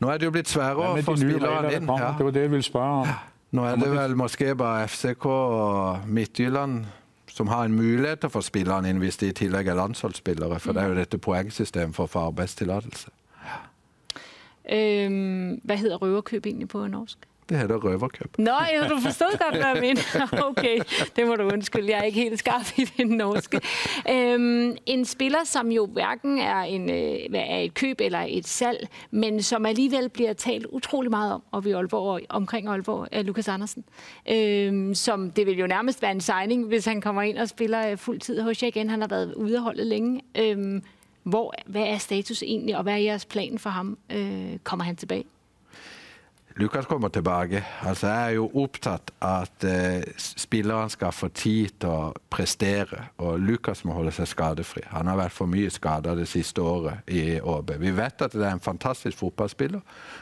nå er det jo blitt sværere Hvad spillerne regler, der inn. kommer? Det var det, jeg ville spørge om. Nå er det vel måske bare FCK og Midtjylland som har en å få spillerne inn hvis de i tillegg er landsholdsspillere, for det er jo dette poengsystemet for å få arbeidstillatelse. Øhm, hvad hedder røverkøb egentlig på norsk? Det heter røverkøp. Nå, ja, du forstod godt, hvad jeg mener. Okay, det må du undskylde. Jeg er ikke helt skarp i den norske. Øhm, en spiller, som jo hverken er, en, øh, er et køb eller et salg, men som alligevel bliver talt utrolig meget om, og vi Aalborg, omkring Aalborg, er Lukas Andersen. Øhm, som det vil jo nærmest være en signing, hvis han kommer ind og spiller øh, fuld tid hos jer igen. Han har været ude af holdet længe. Øhm, hvor, hvad er status egentlig, og hvad er jeres plan for ham? Øh, kommer han tilbage? Lukas kommer tilbage. Altså, jeg er jo optaget at eh, spilleren skal få tid til at præstere, og Lukas må holde sig skadefri. Han har været for mye skadet det siste året i AB. Vi vet at det er en fantastisk fodboldspiller.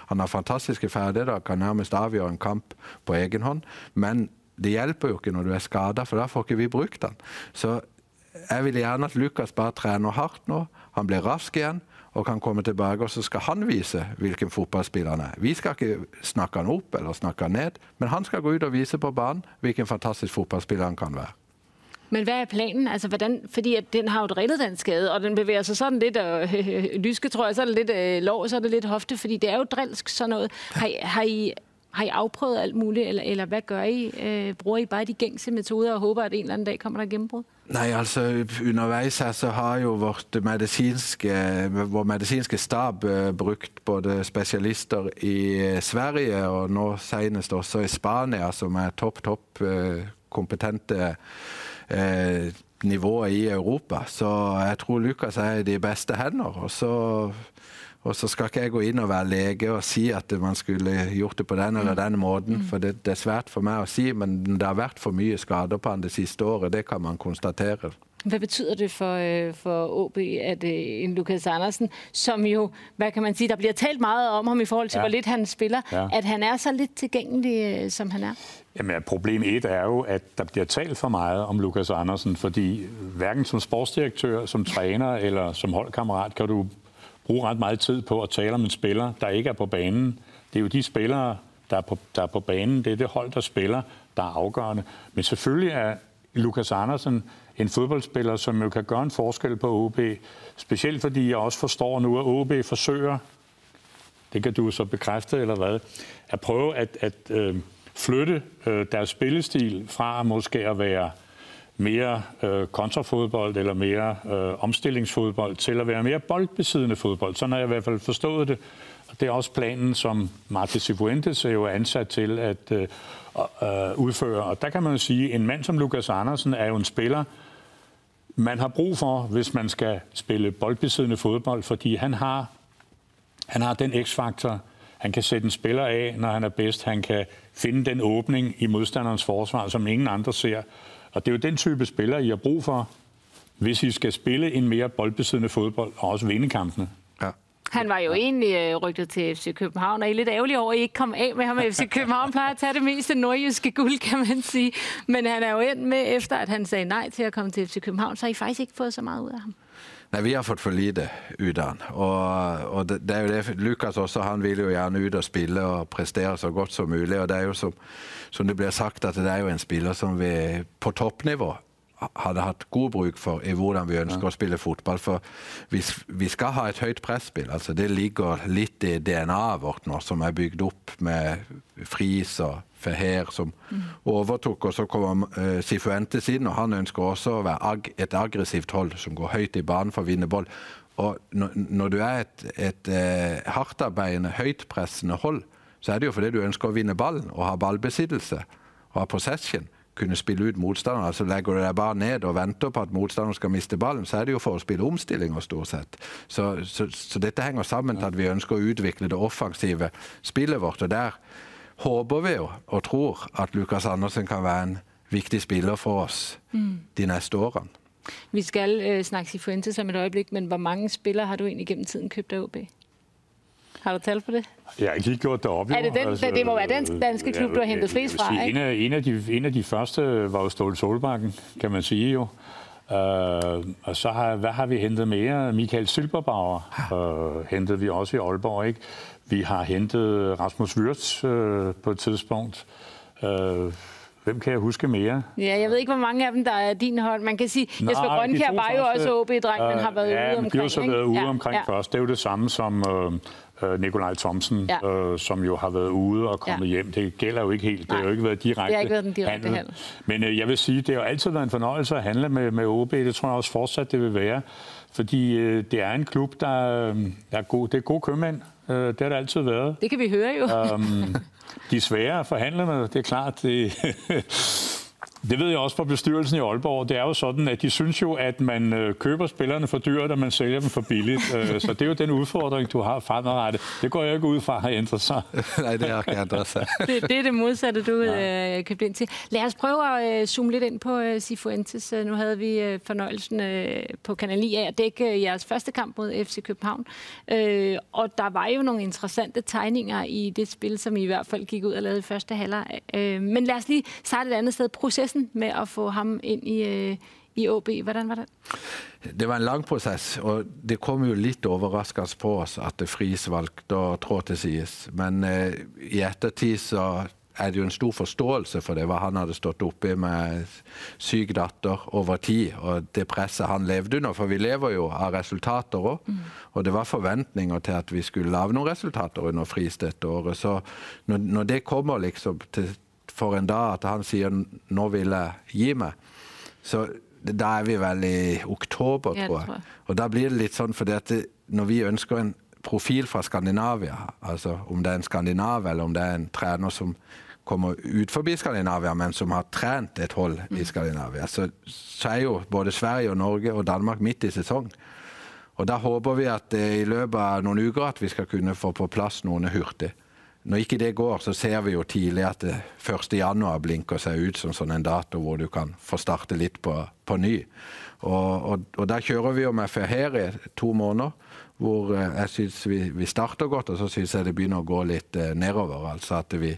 Han har fantastiske ferdigheter, kan nærmest afgøre en kamp på egen hånd. Men det hjælper jo ikke når du er skadet, for der får ikke vi brukt han. Så jeg vil gerne, at Lukas bare træner hardt nu, han blir rask igjen og kan komme tilbake, og så skal han vise hvilken fotballspiller han er. Vi skal ikke snakke han opp eller snakke han ned, men han skal gå ut og vise på banen hvilken fantastisk fotballspiller han kan være. Men hvad er planen? Altså, hvordan, fordi at den har jo drillet den skade, og den bevæger sig sådan lidt øh, øh, øh, lyske, tror jeg, så er det lidt øh, lov, så er det lidt hofte, fordi det er jo drilsk sådan noget. Har, I- har, I, har I afprøvet alt muligt, eller, eller hvad gør I? Øh, bruger I bare de gængse metoder og håber, at en eller anden dag kommer der gennembrud? Nei, altså Underveis her så har jo vårt medisinske, vår medisinske stab eh, brukt både spesialister i eh, Sverige og nå senest også i Spania, som er topp, topp eh, kompetente eh, nivåer i Europa. Så jeg tror Lukas er i de beste hender. Og så, og så skal ikke jeg gå inn og være lege og si at man skulle gjort det på den eller den måten, for det, det er svært for meg å si, men det har vært for mye skader på han det siste året, det kan man konstatere. Hvad betyder det for, øh, for OB, at øh, en Lukas Andersen, som jo, hvad kan man sige, der bliver talt meget om ham i forhold til, ja. Hvor lidt han spiller, ja. Ja. at han er så lidt tilgængelig, øh, som han er? Jamen, problem et er jo, at der bliver talt for meget om Lukas Andersen, fordi hverken som sportsdirektør, som træner eller som holdkammerat kan du bruge ret meget tid på at tale om en spiller, der ikke er på banen. Det er jo de spillere, der er på, der er på banen, det er det hold, der spiller, der er afgørende. Men selvfølgelig er Lukas Andersen en fodboldspiller, som jo kan gøre en forskel på OB, specielt fordi jeg også forstår nu, at OB forsøger det kan du så bekræfte eller hvad, at prøve at, at øh, flytte øh, deres spillestil fra måske at være mere øh, kontrafodbold eller mere øh, omstillingsfodbold til at være mere boldbesiddende fodbold. Sådan har jeg i hvert fald forstået det. Og det er også planen, som Martin Cifuentes er jo ansat til at øh, øh, udføre. Og der kan man jo sige, at en mand som Lukas Andersen er jo en spiller, man har brug for, hvis man skal spille boldbesiddende fodbold, fordi han har, han har den x-faktor, han kan sætte en spiller af, når han er bedst. Han kan finde den åbning i modstanderens forsvar, som ingen andre ser. Og det er jo den type spiller, I har brug for, hvis I skal spille en mere boldbesiddende fodbold og også vinde kampene. Ja. Han var jo egentlig øh, rygtet til FC København, og I er lidt ærgerlig over, at I ikke kom af med ham. FC København plejer at tage det meste nordjyske guld, kan man sige. Men han er jo endt med, efter at han sagde nej til at komme til FC København, så har I faktisk ikke fået så meget ud af ham. Nej, vi har fått for lite ut av han. Og, og det, det, er jo det, Lukas også, han vil jo gjerne ut og spille og prestere så godt som mulig. Og det er jo som, som det blir sagt, at det er jo en spiller som vi på toppnivå hadde hatt god bruk for i hvordan vi ønsker ja. å spille fotball. For vi, vi, skal ha et høyt presspill. Altså, det ligger litt i DNA-et vårt nå, som er bygd opp med Friis og Feher som mm. overtok. Og så kommer uh, Sifuentes inn, og han ønsker også å være ag et aggressivt hold som går høyt i banen for å vinne boll. Og når, når du er et, et uh, hardtarbeidende, høytpressende hold, så er det jo fordi du ønsker å vinne ballen og ha ballbesittelse og ha possession kunne spille ut motstanderen. Altså Legger du deg bare ned og venter på at motstanderen skal miste ballen, så er det jo for å spille omstillinger, stort sett. Så, så, så dette henger sammen til at vi ønsker å utvikle det offensive spillet vårt. og der håper vi jo og tror at Lukas Andersen kan være en viktig spiller for oss mm. de neste årene. Vi skal øh, snakke Sifuentes om et øjeblik, men hvor mange spillere har du egentlig gennem tiden købt af OB? Har du tal på det? Jeg har ikke gjort det op. Er det, den, altså, det må være den danske klub, du har hentet flest fra, sige, ikke? En af, en, af de, en af de første var jo Ståle Solbakken, kan man sige jo. Uh, og så har, hvad har vi hentet mere? Michael Silberbauer uh, hentede vi også i Aalborg, ikke? Vi har hentet Rasmus Wirtz uh, på et tidspunkt. Uh, Hvem kan jeg huske mere? Ja, jeg ved ikke, hvor mange af dem, der er din hold. Man kan sige, Nej, Jesper Grønkær var jo også OB-dreng, men har været ja, ude omkring. Ja, de har så været ude ja, omkring ja. først. Det er jo det samme som uh, øh, Nikolaj Thomsen, ja. øh, som jo har været ude og kommet ja. hjem. Det gælder jo ikke helt. Nej. Det har jo ikke været direkte, det har ikke været den direkte handel. Men øh, jeg vil sige, det har jo altid været en fornøjelse at handle med, med OB. Det tror jeg også fortsat, det vil være. Fordi øh, det er en klub, der, øh, er god. Det er gode købmænd. Øh, det har det altid været. Det kan vi høre jo. øhm, de er svære at forhandle med, det er klart. Det, Det ved jeg også fra bestyrelsen i Aalborg. Det er jo sådan, at de synes jo, at man øh, køber spillerne for dyrt, og man sælger dem for billigt. Øh, så det er jo den udfordring, du har fremadrettet. Det går jeg ikke ud fra har ændret sig. Nej, det har ikke ændret sig. det, det er det modsatte, du øh, købt ind til. Lad os prøve at øh, zoome lidt ind på øh, Sifuentes. Nu havde vi øh, fornøjelsen øh, på Kanal 9 af at dække øh, jeres første kamp mod FC København. Øh, og der var jo nogle interessante tegninger i det spil, som I i hvert fald gik ud og lavede i første halvleg. Øh, men lad os lige starte et andet sted. Processen processen med at få ham ind i, øh, i OB. Hvordan var det? Det var en lang proces, og det kom jo litt overraskende på oss at det Friis valgte å trå til sides. Men eh, i ettertid så er det jo en stor forståelse for det, hva han hadde stått oppi med syk datter over tid, og det presset han levde under. For vi lever jo av resultater òg, mm. og det var forventninger til at vi skulle lage noen resultater under Friis dette året. Så når, når det kommer liksom til, for en dag at han sier 'nå vil jeg gi meg', så da er vi vel i oktober, tror jeg. Og da blir det litt sånn fordi at det, når vi ønsker en profil fra Skandinavia, altså om det er en skandinav eller om det er en trener som kommer ut forbi Skandinavia, men som har trent et hold i mm. Skandinavia, så, så er jo både Sverige og Norge og Danmark midt i sesong. Og da håper vi at i løpet av noen uker at vi skal kunne få på plass noen hurtig. Når ikke det går, så ser vi jo tidlig at eh, 1.1 blinker seg ut som sånn en dato hvor du kan få starte litt på, på ny. Og, og, og, der kjører vi jo med Ferher to måneder, hvor eh, jeg syns vi, vi, starter godt, og så syns jeg det begynner å gå litt eh, nedover. Altså at vi,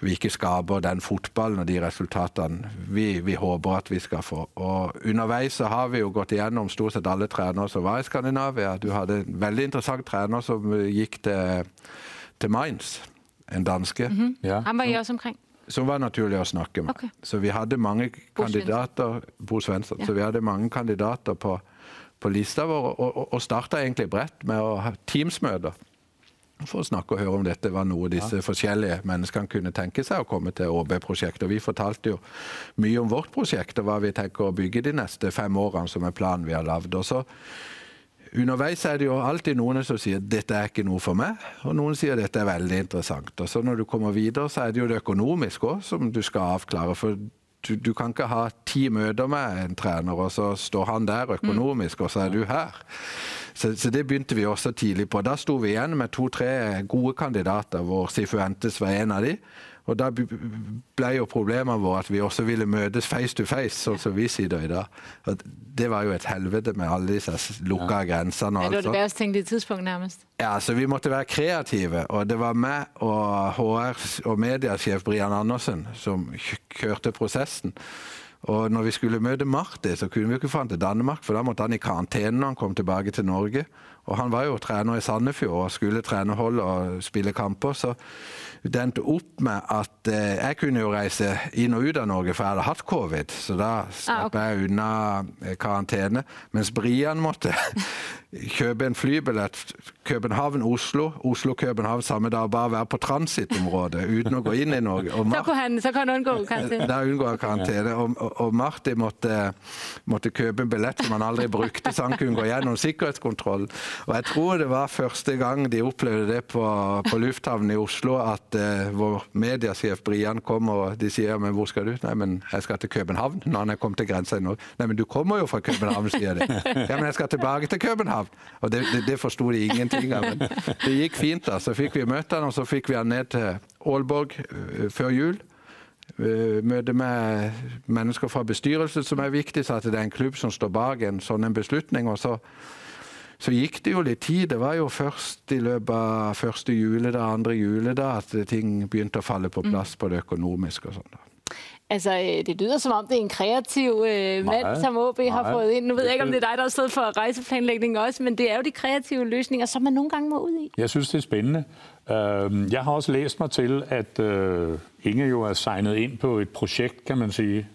vi ikke skaper den fotballen og de resultatene vi, vi, håper at vi skal få. Og Underveis så har vi jo gått igjennom stort sett alle trenere som var i Skandinavia. Du hadde en veldig interessant trener som gikk til til Mainz, en danske. Mm -hmm. ja. Han var I også omkring? Som var naturlig å snakke med. Okay. Så vi hadde mange kandidater Bo Svensson. Ja. Så vi hadde mange kandidater på, på lista vår, og, og, og starta egentlig bredt med å ha Teams-møter. for å snakke og høre om dette var noe disse ja. forskjellige menneskene kunne tenke seg å komme til ÅB-prosjektet. Vi fortalte jo mye om vårt prosjekt og hva vi tenker å bygge de neste fem årene, som er planen vi har lagd. Underveis er det jo alltid noen som sier dette er ikke noe for meg, og noen sier dette er veldig interessant. Og så Når du kommer videre, så er det jo det økonomiske òg som du skal avklare. for du, du, kan ikke ha ti møter med en trener, og så står han der økonomisk, og så er du her. Så, så, det begynte vi også tidlig på. Da sto vi igjen med to-tre gode kandidater, hvor Sifuentes var en av de. Og da ble jo problemet vårt at vi også ville møtes face to face, sånn som vi sitter i dag. Og det var jo et helvete med alle disse lukka ja. grensene. Og det var det verst tenkte tidspunkt, nærmest? Ja, så vi måtte være kreative. Og det var meg og HR og mediasjef Brian Andersen som kjørte prosessen. Og når vi skulle møte Marti, så kunne vi jo ikke få han til Danmark, for da måtte han i karantene når han kom tilbake til Norge. Og han var jo trener i Sandefjord og skulle trene hold og spille kamper. så det endte opp med at eh, jeg kunne jo reise inn og ut av Norge, for jeg hadde hatt covid. Så da slapp ah, okay. jeg unna eh, karantene. Mens Brian måtte kjøpe en flybillett København-Oslo, Oslo-København samme dag, bare være på transitområdet uten å gå inn i Norge. Og Mar så, han, så kan han unngå karantene. Da unngår han karantene. Og, og, og Martin måtte, måtte, kjøpe en billett som han aldri brukte, så han kunne gå gjennom sikkerhetskontroll. Og jeg tror det var første gang de opplevde det på, på lufthavnen i Oslo, at uh, vår mediesjef Brian kom og de sier men hvor skal du? Nei, men jeg skal til København når han er kommet til grensa i Norge. Nei, men du kommer jo fra København, sier de. Ja, men jeg skal tilbake til København. Og det, det, det forsto de ingenting av. Men det gikk fint, da. Så fikk vi møte han, og så fikk vi han ned til Aalborg uh, før jul. Eh, møte med mennesker fra bestyrelsen som er viktig, så at det er en klubb som står bak en sånn en beslutning. og så så gikk det jo litt tid. Det var jo først i løpet av første juledag, andre juledag at ting begynte å falle på mm. plass på det økonomiske og sånn. Altså, øh, det lyder som om, det er en kreativ øh, mand, som OB har fået ind. Nu ved jeg ikke, om det er dig, der har stået for rejseplanlægning også, men det er jo de kreative løsninger, som man nogle gange må ud i. Jeg synes, det er spændende. Uh, jeg har også læst mig til, at uh, Inge jo er signet ind på et projekt, kan man sige.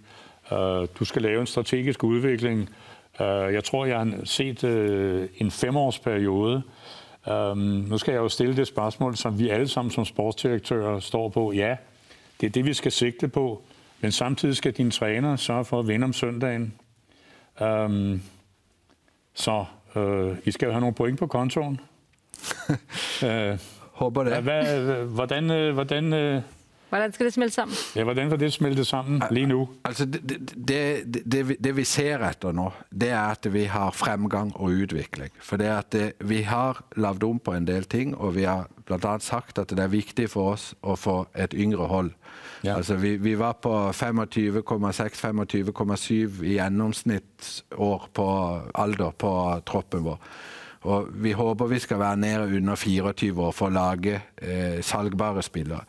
Uh, du skal lave en strategisk udvikling Øh, jeg tror, jeg har set øh, en femårsperiode. Um, nu skal jeg jo stille det spørgsmål, som vi alle sammen som sportsdirektører står på. Ja, det er det, vi skal sigte på. Men samtidig skal din træner sørge for at vinde om søndagen. Um, så uh, I skal jo have nogle point på kontoen. Håber det. Hvad, hvordan, hvordan, Hvordan skal det smelte sammen? Ja, hvordan får det smelte sammen lige nu? Altså, det, det, det, det vi ser etter nå, det er at vi har fremgang og utvikling. For det at det, vi har lagd om på en del ting, og vi har bl.a. sagt at det er viktig for oss å få et yngre hold. Ja. Altså, vi, vi var på 25,6-25,7 i gjennomsnittsår på alder på troppen vår. Og vi håper vi skal være nede under 24 år for å lage eh, salgbare spillere.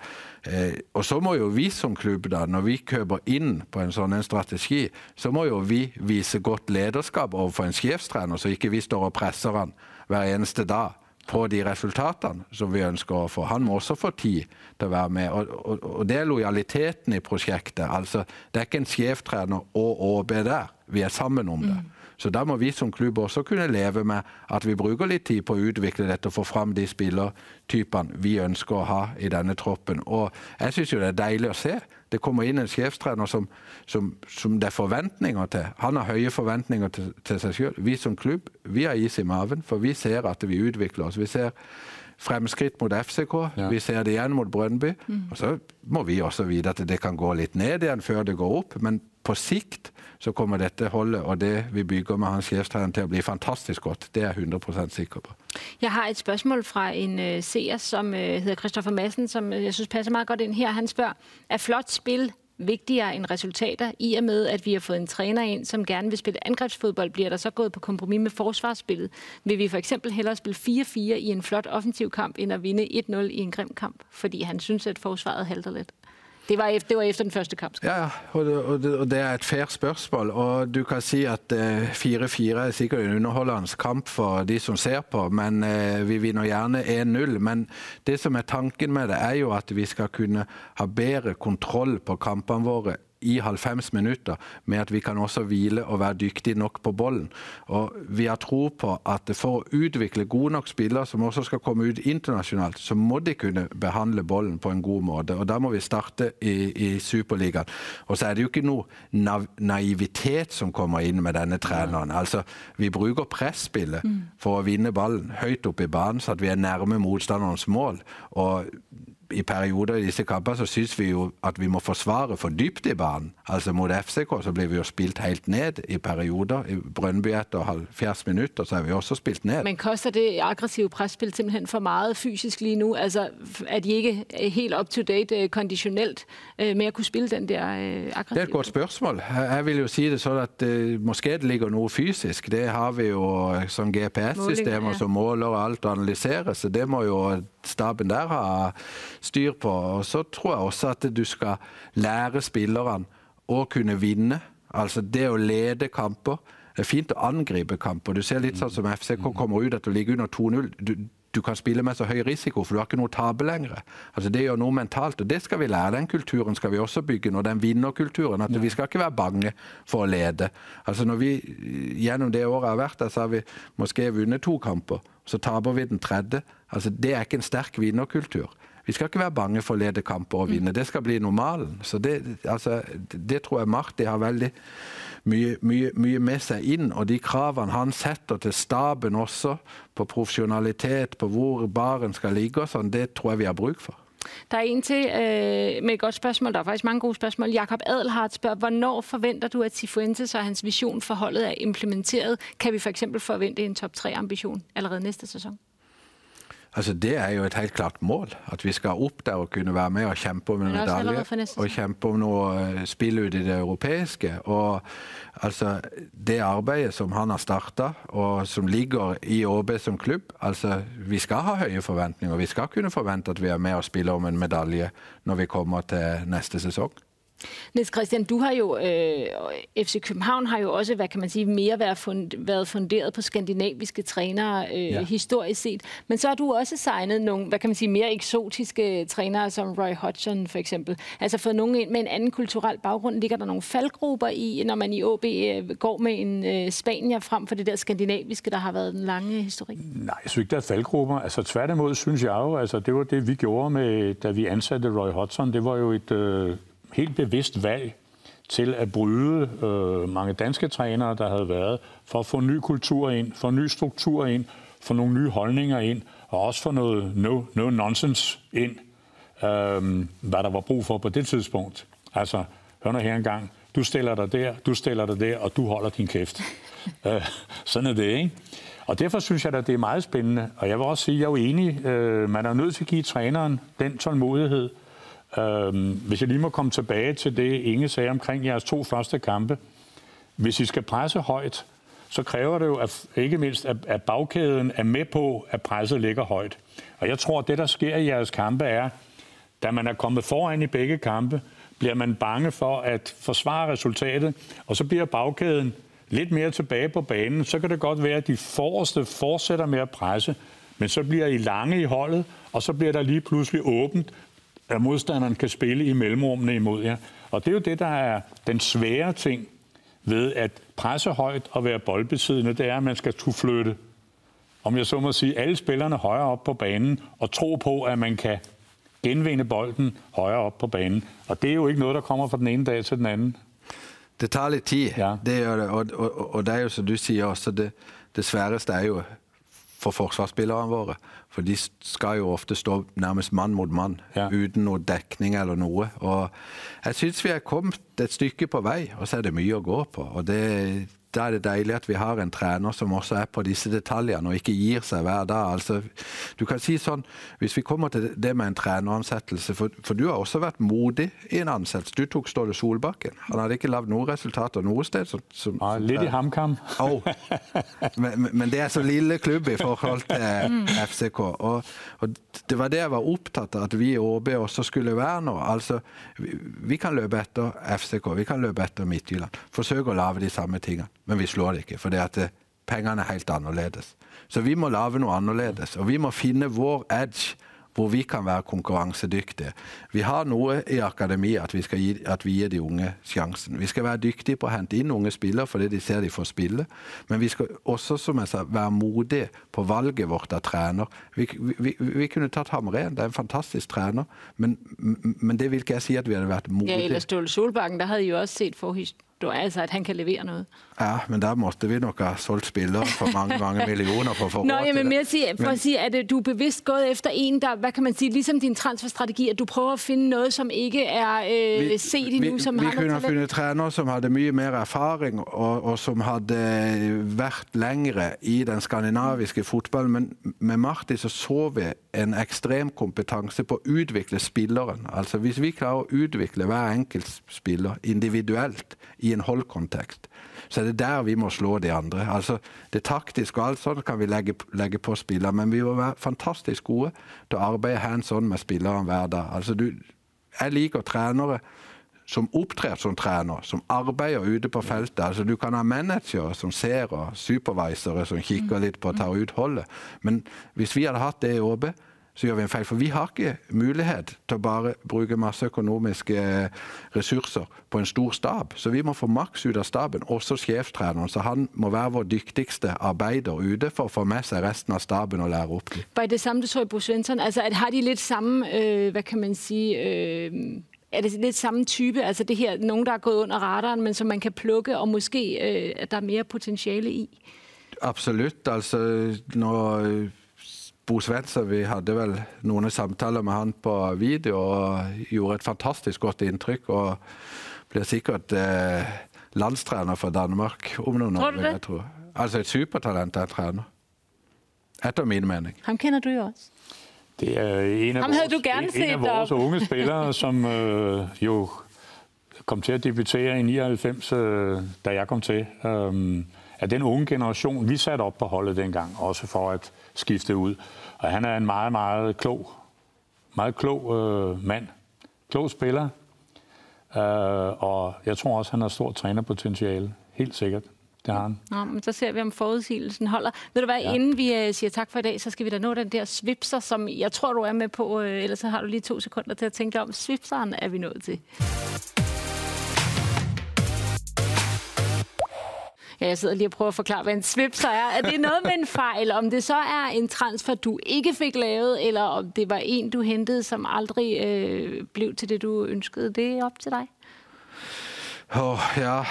Eh, og så må jo vi som klubb, da, når vi køber inn på en sånn en strategi, så må jo vi vise godt lederskap overfor en sjefstrener, så ikke vi står og presser han hver eneste dag på de resultatene som vi ønsker å få. Han må også få tid til å være med. Og, og, og det er lojaliteten i prosjektet. Altså, det er ikke en sjefstrener og ÅB der. Vi er sammen om det. Mm. Så da må vi som klubb også kunne leve med at vi bruker litt tid på å utvikle dette og få fram de spillertypene vi ønsker å ha i denne troppen. Og jeg syns jo det er deilig å se. Det kommer inn en sjefstrener som, som, som det er forventninger til. Han har høye forventninger til, til seg sjøl. Vi som klubb vi har is i maven, for vi ser at vi utvikler oss. Vi ser fremskritt mot FCK. Ja. Vi ser det igjen mot Brønnby. Mm. Og så må vi også vite at det kan gå litt ned igjen før det går opp. Men på sikt så kommer dette holdet og det vi bygger med hans sjefstrener til at bli fantastisk godt. Det er jeg 100% sikker på. Jeg har et spørsmål fra en uh, seer som uh, hedder Christoffer Madsen, som uh, jeg synes passer meget godt ind her. Han spørger, er flot spil vigtigere end resultater, i og med, at vi har fået en træner ind, som gerne vil spille angrebsfodbold, bliver der så gået på kompromis med forsvarsspillet? Vil vi for eksempel hellere spille 4-4 i en flot offensiv kamp, end at vinde 1-0 i en grim kamp, fordi han synes, at forsvaret halter lidt? Det var, efter, det var efter den første kamp. Ja, og det, og, det, og det er et fair spørgsmål. Og du kan si at øh, 4-4 er sikkert en underholdende kamp for de som ser på, men eh, vi vinner gjerne 1-0. Men det som er tanken med det, er jo at vi skal kunne ha bedre kontroll på kampene våre i 90 minutter, med at vi kan også hvile og være dyktige nok på bollen. Og vi har tro på at for å utvikle gode nok spillere som også skal komme ut internasjonalt, så må de kunne behandle bollen på en god måte. Og da må vi starte i, i Superligaen. Og så er det jo ikke noe naivitet som kommer inn med denne treneren. Altså, vi bruker presspillet for å vinne ballen høyt opp i banen, så at vi er nærme motstanderens mål. Og i perioder i disse kampene så syns vi jo at vi må forsvare for dypt i banen. Altså Mot FCK så blir vi jo spilt helt ned i perioder. I Brøndby etter 70 minutter så er vi også spilt ned. Men koster det aggressive presspil simpelthen for meget fysisk lige nu? Altså er de ikke helt up-to-date øh, konditionelt øh, med at kunne spille den der aggressive? Det er et godt spørsmål. Jeg vil jo si det sånn at uh, måske det ligger noe fysisk. Det har vi jo som GPS-systemer ja. som måler alt og analyserer, så det må jo staben der ha styr på. Og så tror jeg også at du skal lære spillerne å kunne vinne. Altså det å lede kamper. Det er fint å angripe kamper. Du ser litt sånn som FCK kommer ut at du ligger under 2-0. Du, du, kan spille med så høy risiko, for du har ikke noe å tape lenger. Altså Det gjør noe mentalt, og det skal vi lære. Den kulturen skal vi også bygge nå, den vinnerkulturen. at Vi skal ikke være bange for å lede. Altså når vi Gjennom det året har vært der, så har vi måske vunnet to kamper. Så taper vi den tredje. Altså Det er ikke en sterk vinnerkultur. Vi skal ikke være bange for å lede kamper og vinne. Det skal bli normalen. Så det, altså, det tror jeg Marti har veldig mye, mye, mye, med seg inn. Og de kravene han setter til staben også, på profesjonalitet, på hvor baren skal ligge, og sånn, det tror jeg vi har bruk for. Der er en til øh, med et godt spørgsmål. Der er faktisk mange gode spørgsmål. Jakob Adelhardt spørger, hvornår forventer du, at Cifuentes og hans vision for holdet er implementeret? Kan vi for eksempel forvente en top 3-ambition allerede næste sæson? Altså Det er jo et helt klart mål. At vi skal opp der og kunne være med og kjempe om en medalje. Og kjempe om noe spill ut i det europeiske. Og altså Det arbeidet som han har starta, og som ligger i ÅB som klubb altså Vi skal ha høye forventninger. Vi skal kunne forvente at vi er med og spiller om en medalje når vi kommer til neste sesong. Niels Christian, du har jo, øh, FC København har jo også, hvad kan man sige, mere været, fund, været funderet på skandinaviske trænere øh, ja. historisk set. Men så har du også signet nogle, hvad kan man sige, mere eksotiske trænere, som Roy Hodgson for eksempel. Altså fået nogen ind med en anden kulturel baggrund. Ligger der nogle faldgrupper i, når man i OB øh, går med en øh, spanier frem for det der skandinaviske, der har været den lange historik? Nej, jeg synes ikke, der er faldgrupper. Altså tværtimod synes jeg jo, altså det var det, vi gjorde med, da vi ansatte Roy Hodgson. Det var jo et, øh, helt bevidst valg til at bryde øh, mange danske trænere, der havde været, for at få ny kultur ind, få ny struktur ind, få nogle nye holdninger ind, og også få noget no, no nonsense ind, øh, hvad der var brug for på det tidspunkt. Altså, hør nu her engang, du stiller dig der, du stiller dig der, og du holder din kæft. øh, sådan er det, ikke? Og derfor synes jeg, at det er meget spændende. Og jeg vil også sige, at jeg er jo enig, øh, man er nødt til at give træneren den tålmodighed, Øhm, hvis jeg lige må komme tilbage til det, Inge sagde omkring jeres to første kampe. Hvis I skal presse højt, så kræver det jo at, ikke mindst, at, at bagkæden er med på, at presset ligger højt. Og jeg tror, at det, der sker i jeres kampe, er, da man er kommet foran i begge kampe, bliver man bange for at forsvare resultatet, og så bliver bagkæden lidt mere tilbage på banen. Så kan det godt være, at de forreste fortsætter med at presse, men så bliver I lange i holdet, og så bliver der lige pludselig åbent, at modstanderen kan spille i mellemrummene imod jer. Og det er jo det, der er den svære ting ved at presse højt og være boldbesiddende, det er, at man skal kunne flytte, om jeg så må sige, alle spillerne højere op på banen og tro på, at man kan genvinde bolden højere op på banen. Og det er jo ikke noget, der kommer fra den ene dag til den anden. Det tager lidt tid, ja. det gør det. Og, og, og det er jo, som du siger også, det, det sværeste er jo for forsvarsspillerne våre. For de skal jo ofte stå nærmest mann mot mann, ja. uten noe dekning eller noe. Og jeg syns vi er kommet et stykke på vei, og så er det mye å gå på. Og det, da er det deilig at vi har en trener som også er på disse detaljene og ikke gir seg hver dag. Altså, du kan si sånn, Hvis vi kommer til det med en treneransettelse for, for du har også vært modig i en ansettelse. Du tok Ståle Solbakken. Han hadde ikke lagd noe resultater noe sted. Som, som, ja, litt i HamKam. Oh. Men, men, det er så lille klubb i forhold til FCK. Og, og, det var det jeg var opptatt av, at vi i ÅB også skulle være nå. Altså, vi, vi kan løpe etter FCK, vi kan løpe etter Midtjylland. Forsøke å lage de samme tingene men vi slår det ikke. For det at det, pengene er helt annerledes. Så vi må lage noe annerledes. Og vi må finne vår edge hvor vi kan være konkurrensedyktige. Vi har noe i akademiet at vi, skal gi, at vi gir de unge sjansen. Vi skal være dyktige på å hente inn unge spillere fordi de ser de får spille. Men vi skal også som jeg sa, være modige på valget vårt av trener. Vi, vi, vi kunne tatt Hamren, det er en fantastisk trener. Men, men det vil ikke jeg si at vi hadde vært modige. Ja, eller Ståle Solbakken, der havde I jo også set forhist du altså, at han kan levere noget. Ja, men der måtte vi nok have solgt spillere for mange, mange millioner for få Nå, jamen, mere sige, for men... at sige, at øh, du er bevidst gået efter en, der, hvad kan man sige, ligesom din transferstrategi, at du prøver at finde noget, som ikke er øh, vi, set endnu, vi, som vi har Vi kunne have fundet træner, som havde mye mere erfaring, og, og som havde været længere i den skandinaviske fodbold, men med Marti så så vi en ekstrem kompetence på at udvikle spilleren. Altså hvis vi klarer at udvikle hver enkelt spiller individuelt i en holdkontekst, så er det der vi må slå de andre. Altså det taktiske og alt sånt kan vi lægge, lægge på spillere, men vi må være fantastisk gode til at arbejde hands-on med spilleren hver dag. Altså du, jeg liker trænere, som optræder som træner, som arbejder ude på feltet. Altså, du kan ha manager som ser og supervisorer som kigger lidt på at tage ut holdet. Men hvis vi havde haft det i OB, så gjør vi en feil. For vi har ikke mulighet til å bare bruke masse økonomiske ressurser på en stor stab. Så vi må få maks ut av staben, også sjefstreneren. Så han må være vår dyktigste arbeider ute for å få med seg resten av staben og lære opp. Var det samme, du så i Bo Svensson? Altså, at har de lidt samme, øh, hvad kan man sige... Øh er det lidt samme type, altså det her, nogen der er gået under radaren, men som man kan plukke, og måske øh, at der er mere potentiale i? Absolut, altså når Bo Svensson, vi hadde vel noen samtaler med han på video og gjorde et fantastisk godt inntrykk. Og blir sikkert eh, landstrener for Danmark om noen år. Jeg tro. Altså et supertalent er trener. Etter min mening. Ham kender du jo også. Det er en af Ham vores, du gerne en, en af vores unge spillere, som øh, jo kom til at debutere i 99, øh, da jeg kom til. Øh, af den unge generation, vi satte op på holdet dengang, også for at skifte ud. Og han er en meget, meget klog, meget klog øh, mand. Klog spiller. Øh, og jeg tror også, han har stort trænerpotentiale. Helt sikkert. Det har han. Nå, men så ser vi, om forudsigelsen holder. Ved du hvad, ja. inden vi uh, siger tak for i dag, så skal vi da nå den der svipser, som jeg tror, du er med på. Uh, ellers så har du lige to sekunder til at tænke om. Svipseren er vi nået til. Ja, jeg sidder lige og prøver at forklare, hvad en svipser er. Er det noget med en fejl? Om det så er en transfer, du ikke fik lavet, eller om det var en, du hentede, som aldrig øh, blev til det, du ønskede? Det er op til dig. Oh, ja,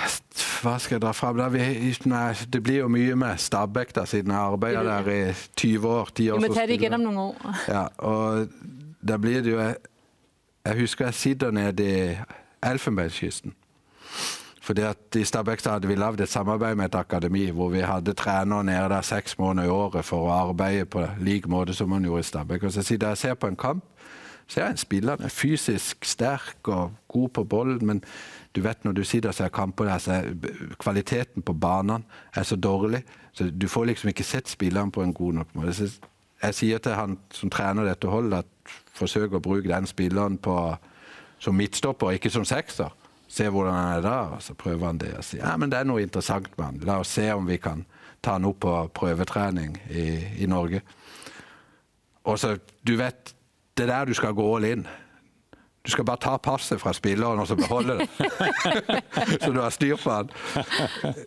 hvad skal jeg dra? Der, vi, nej, det bliver jo mye med Stabæk, der siden jeg arbejder der i 20 år. De vi må tage det igen om nogle år. Ja, og der bliver det jo... Jeg husker, jeg sitter nede i Elfenbenskysten. Fordi at I Stabæk så hadde vi lavet et samarbeid med et akademi, hvor vi hadde træner nede der seks måneder i året for at arbejde på lige måde, som man gjorde i Stabæk. Og så sitter jeg og ser på en kamp, så er en spiller, er fysisk stærk og god på bolden, men du vet når du sitter og ser kamper, er kvaliteten på banen er så dårlig, så du får liksom ikke sett spilleren på en god nok måde. Så jeg siger til han som træner dette holdet, at forsøg at bruge den spilleren på, som midtstopper, ikke som sekser se hvordan han er da, og så prøver han det og siger, ja, men det er noget interessant med han. Lad os se, om vi kan ta han op på prøvetræning i, i Norge. Og så, du vet, det der du skal gå all in. Du skal bare ta passet fra spilleren og så beholde det. så du har styr på han.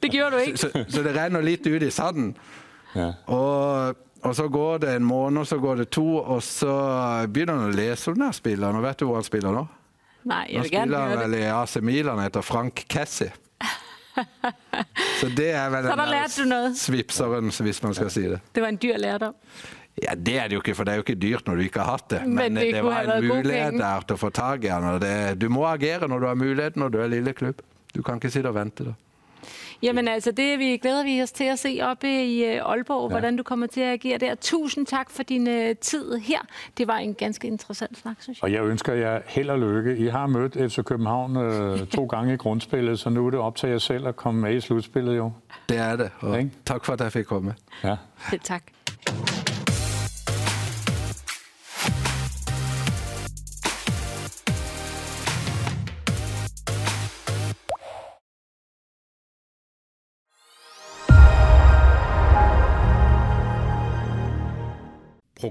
Det gjorde du ikke. Så, så, så det renner lidt ud i sanden. Ja. Og, og så går det en måned, og så går det to, og så begynder han at læse om den spilleren. Og vet du hvor han spiller nå? Nej, jeg vil gerne høre vel i AC Milan, Frank Kessie. Så det er vel Så der lærte du noget. svipseren, hvis man skal sige det. Det var en dyr lærdom. Ja, det er det jo ikke, for det er jo ikke dyrt når du ikke har haft det. Men, Men det, det var en mulighed der til at få tag i det. Du må agere når du har mulighed, når du er lille klub. Du kan ikke sidde og vente der. Jamen altså, det vi glæder vi os til at se oppe i øh, Aalborg, ja. hvordan du kommer til at agere der. Tusind tak for din uh, tid her. Det var en ganske interessant snak, synes jeg. Og jeg ønsker jer held og lykke. I har mødt FC København uh, to gange i grundspillet, så nu er det op til jer selv at komme med i slutspillet jo. Det er det, og tak for at jeg fik komme. Ja. Selv tak.